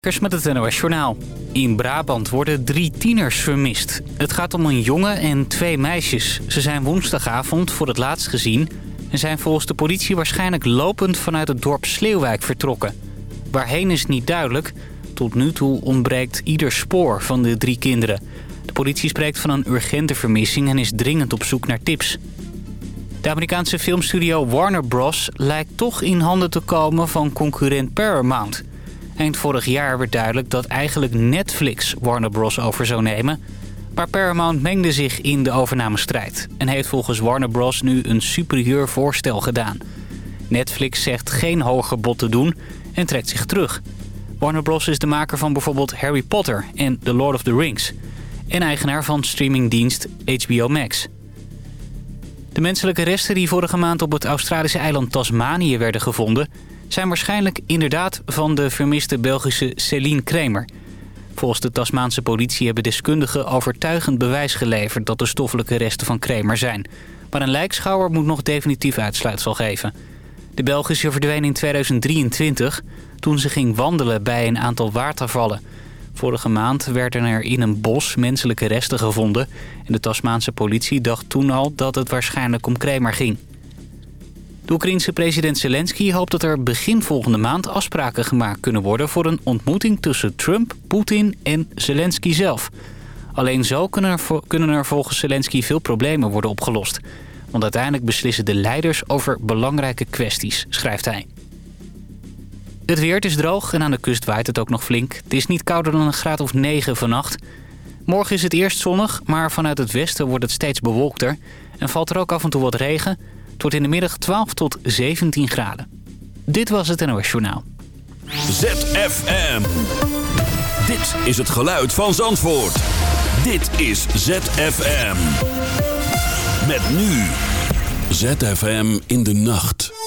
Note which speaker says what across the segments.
Speaker 1: met het NOS Journaal. In Brabant worden drie tieners vermist. Het gaat om een jongen en twee meisjes. Ze zijn woensdagavond voor het laatst gezien... en zijn volgens de politie waarschijnlijk lopend vanuit het dorp Sleeuwijk vertrokken. Waarheen is niet duidelijk. Tot nu toe ontbreekt ieder spoor van de drie kinderen. De politie spreekt van een urgente vermissing en is dringend op zoek naar tips. De Amerikaanse filmstudio Warner Bros. lijkt toch in handen te komen van concurrent Paramount... Eind vorig jaar werd duidelijk dat eigenlijk Netflix Warner Bros. over zou nemen. Maar Paramount mengde zich in de overnamestrijd... en heeft volgens Warner Bros. nu een superieur voorstel gedaan. Netflix zegt geen hoger bod te doen en trekt zich terug. Warner Bros. is de maker van bijvoorbeeld Harry Potter en The Lord of the Rings... en eigenaar van streamingdienst HBO Max. De menselijke resten die vorige maand op het Australische eiland Tasmanië werden gevonden zijn waarschijnlijk inderdaad van de vermiste Belgische Céline Kremer. Volgens de Tasmaanse politie hebben deskundigen overtuigend bewijs geleverd dat de stoffelijke resten van Kremer zijn. Maar een lijkschouwer moet nog definitief uitsluitsel geven. De Belgische verdween in 2023 toen ze ging wandelen bij een aantal watervallen. Vorige maand werden er in een bos menselijke resten gevonden... en de Tasmaanse politie dacht toen al dat het waarschijnlijk om Kremer ging. De Oekraïense president Zelensky hoopt dat er begin volgende maand afspraken gemaakt kunnen worden... voor een ontmoeting tussen Trump, Poetin en Zelensky zelf. Alleen zo kunnen er, kunnen er volgens Zelensky veel problemen worden opgelost. Want uiteindelijk beslissen de leiders over belangrijke kwesties, schrijft hij. Het weer is droog en aan de kust waait het ook nog flink. Het is niet kouder dan een graad of 9 vannacht. Morgen is het eerst zonnig, maar vanuit het westen wordt het steeds bewolkter... en valt er ook af en toe wat regen... Wordt in de middag 12 tot 17 graden. Dit was het NOS Journaal.
Speaker 2: ZFM. Dit is het geluid van Zandvoort. Dit is ZFM. Met nu. ZFM in de nacht.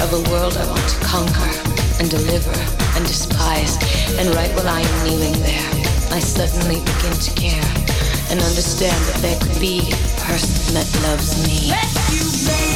Speaker 3: of a world I want to conquer and deliver and despise. And right while I am kneeling there, I suddenly begin to care and understand that there could be a person that loves me.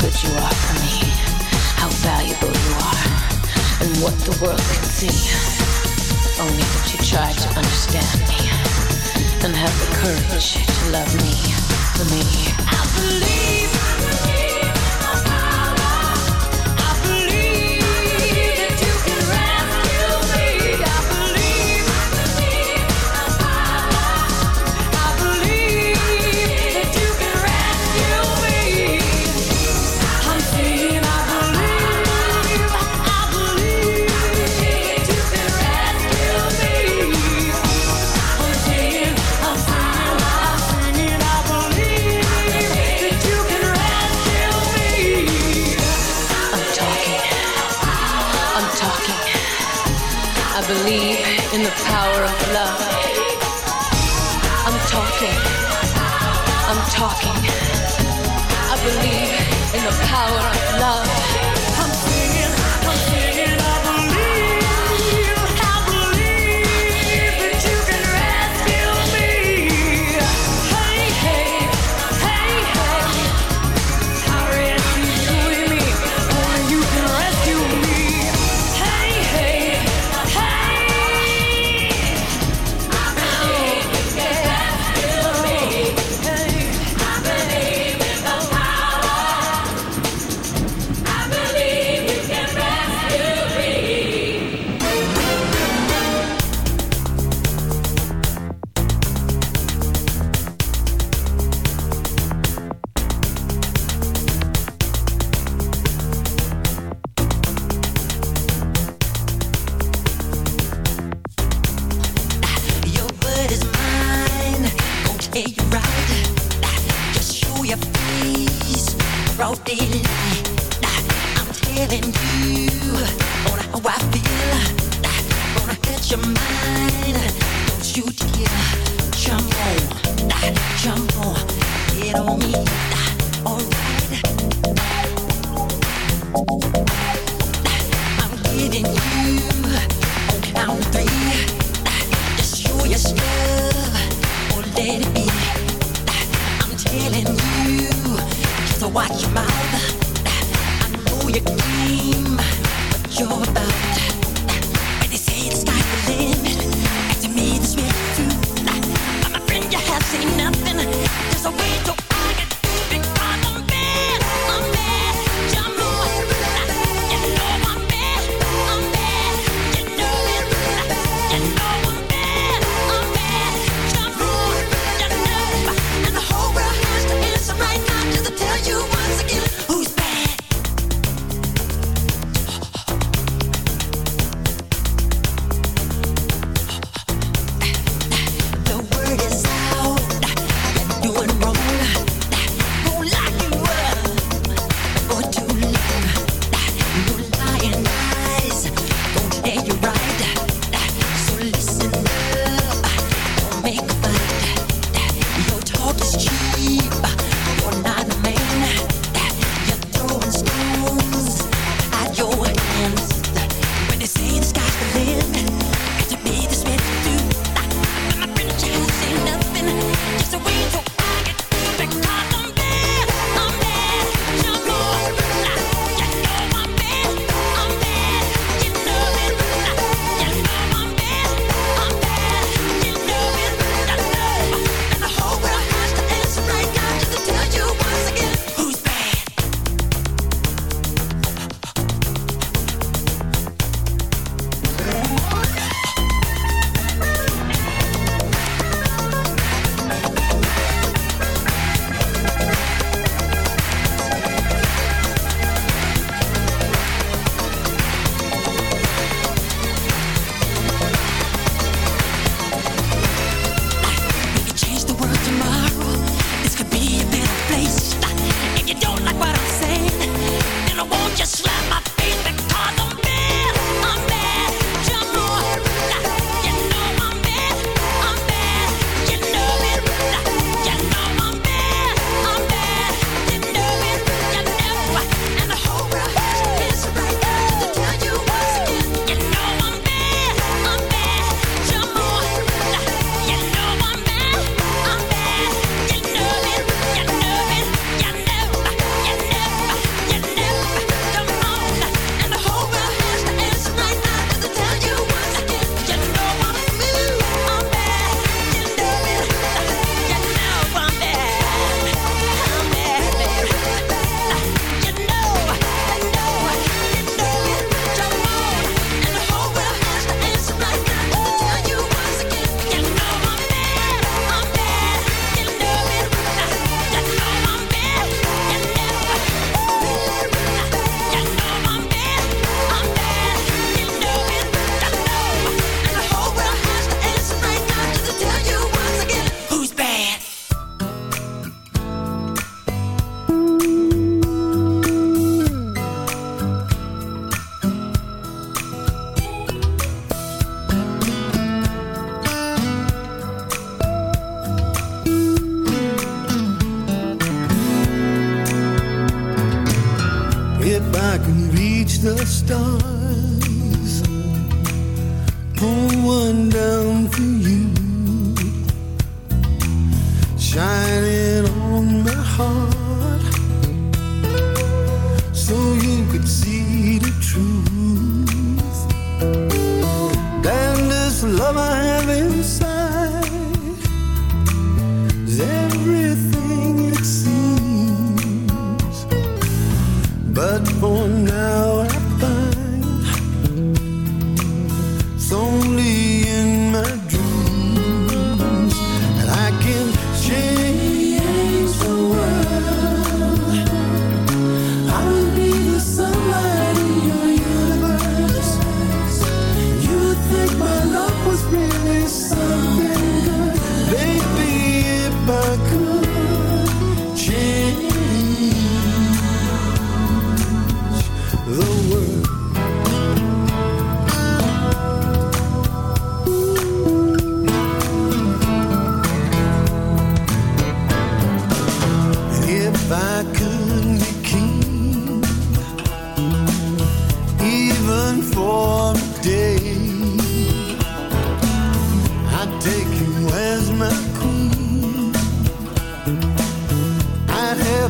Speaker 4: good
Speaker 5: you are for me, how valuable you are, and what the world can see. Only that you try to understand me and
Speaker 2: have the courage to love me for me. I
Speaker 6: believe. talking. I'm talking.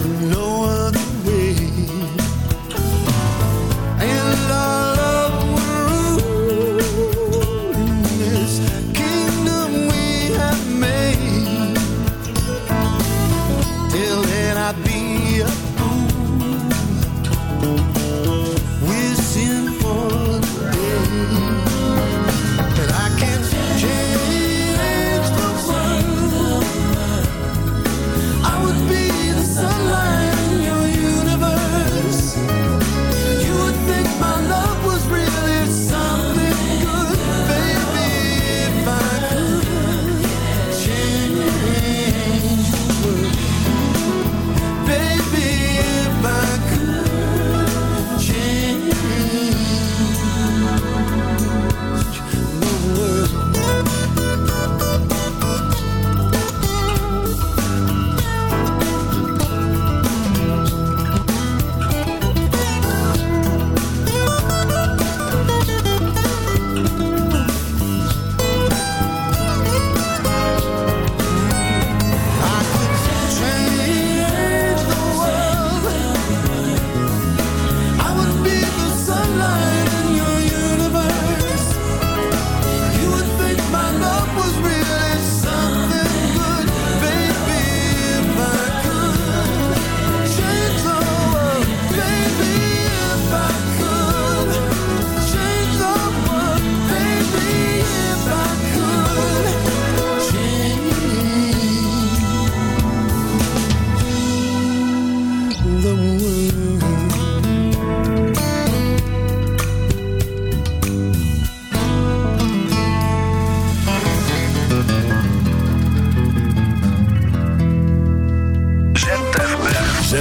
Speaker 6: no one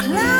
Speaker 6: The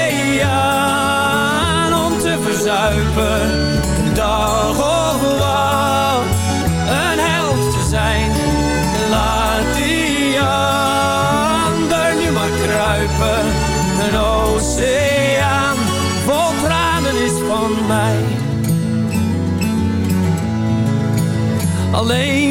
Speaker 7: Alleen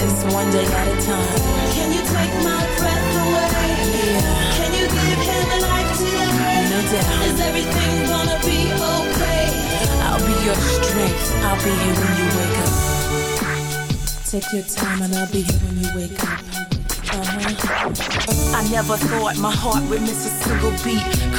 Speaker 3: Together we can take this one day at a time.
Speaker 5: Can you take my breath away?
Speaker 3: Yeah.
Speaker 5: Can you give him a life today?
Speaker 3: No doubt.
Speaker 5: Is everything gonna be okay?
Speaker 3: I'll be your strength. I'll be here when you wake up. Take your time and I'll be here when you wake up. Uh-huh. I never thought my heart would miss a single beat.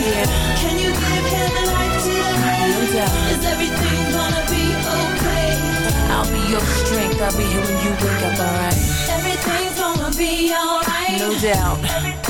Speaker 5: Can you give him a life?
Speaker 3: No doubt.
Speaker 5: Is everything gonna be okay?
Speaker 3: I'll be your strength, I'll be here when you wake up, alright?
Speaker 6: Everything's gonna be alright. Everything's gonna be okay.
Speaker 3: No doubt.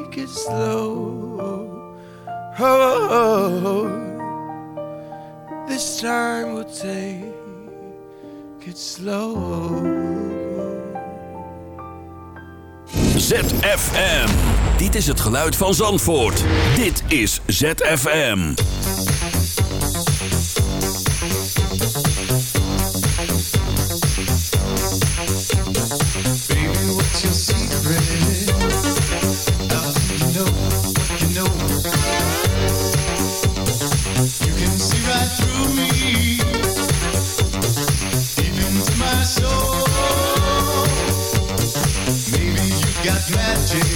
Speaker 8: take it slow. Oh, oh, oh. this time we'll take it slow.
Speaker 4: ZFM. Dit is het geluid van Zandvoort. Dit is ZFM.
Speaker 9: Magic,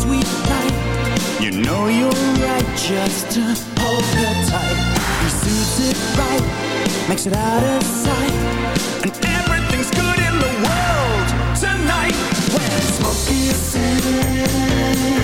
Speaker 10: sweet life. You
Speaker 11: know you're right just to hold her tight. He suits it right, makes it out of sight. And everything's good in the world tonight. When smoke is in.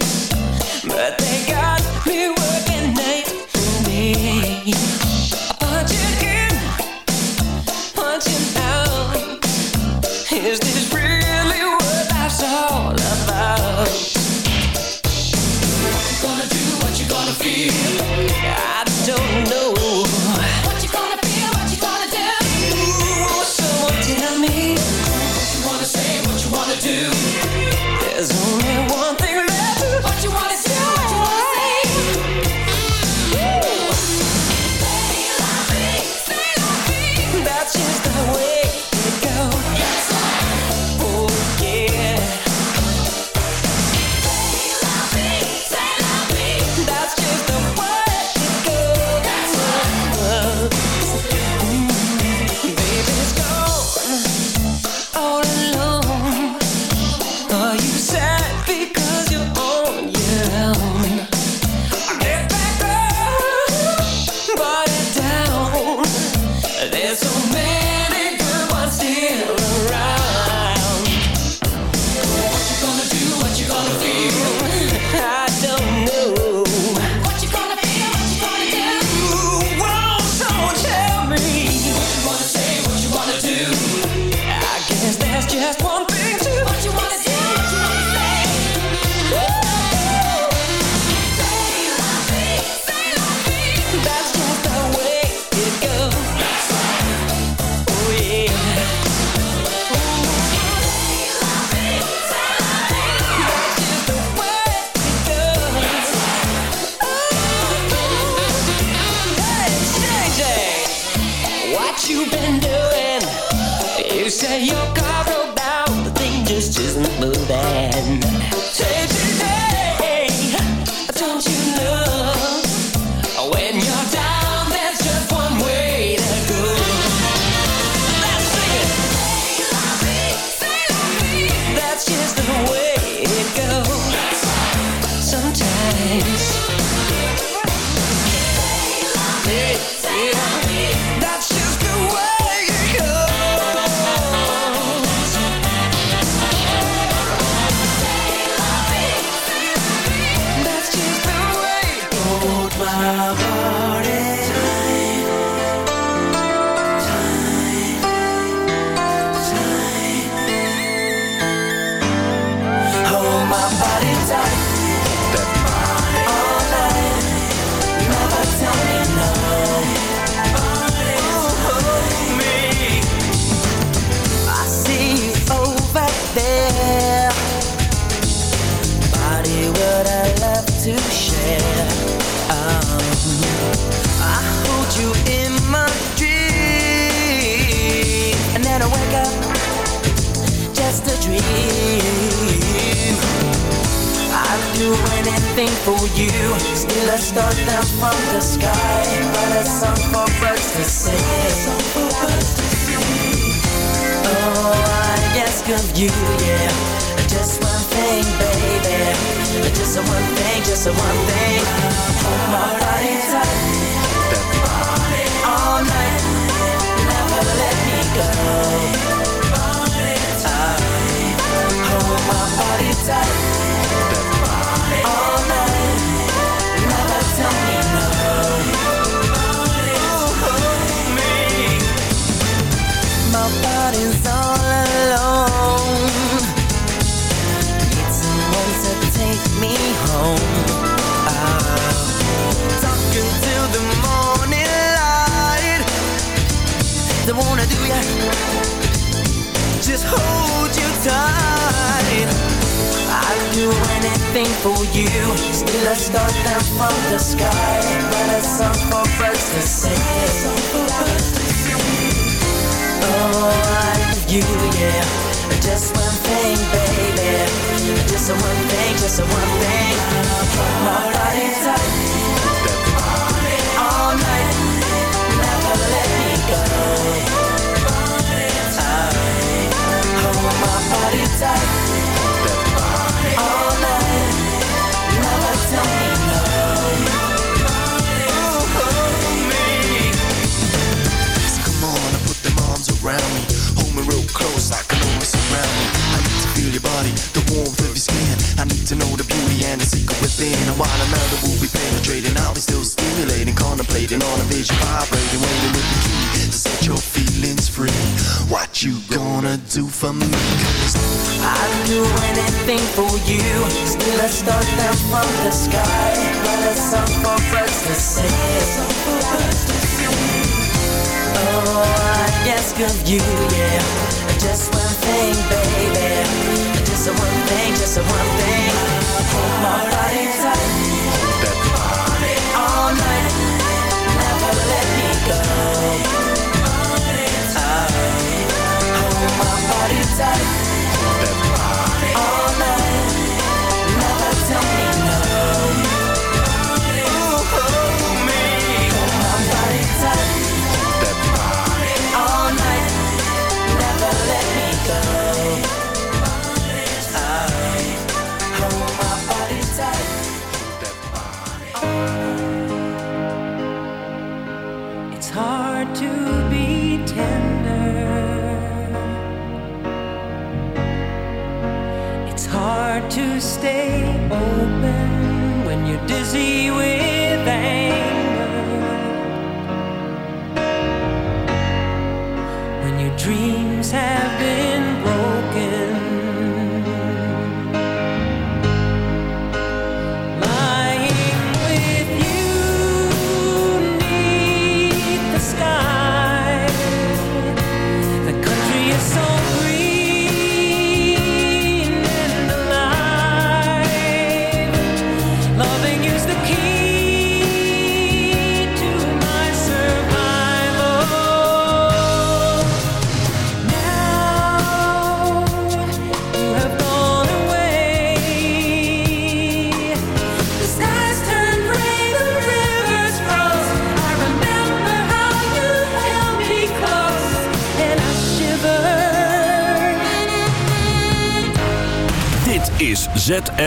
Speaker 2: you been doing? You say your car broke down, the thing just isn't moving. for you. Still a star down from the sky But a song for birds to sing. Oh, I ask of you, yeah. Just one thing, baby. Just one thing, just one thing. Hold my body tight body. All night. Never let me go. Body. I Hold my body tight. something for you. Still I start down from the sky But a song for birds to sing. Oh, I love you, yeah. Just one thing, baby. Just a one thing, just
Speaker 7: a one thing. My
Speaker 12: body's up. Your body, the warmth of your skin. I need to know the beauty and the secret within. And while another will be penetrating, I'll be still stimulating, contemplating on a vision, vibrating, waiting with the key to set your feelings free. What you gonna do for me? Cause
Speaker 7: I'd do anything for you. Still a star down from the sky. A song for birds to sing. Oh, I ask of you, yeah. Just thing, baby. Just a one thing, just a one thing. Hold my body tight.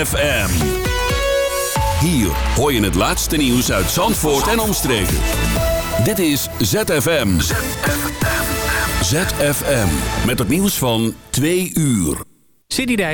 Speaker 4: ZFM. Hier hoor je het laatste nieuws uit Zandvoort en omstreken. Dit is ZFM. ZFM. Met het nieuws van 2 uur.
Speaker 1: Citydijk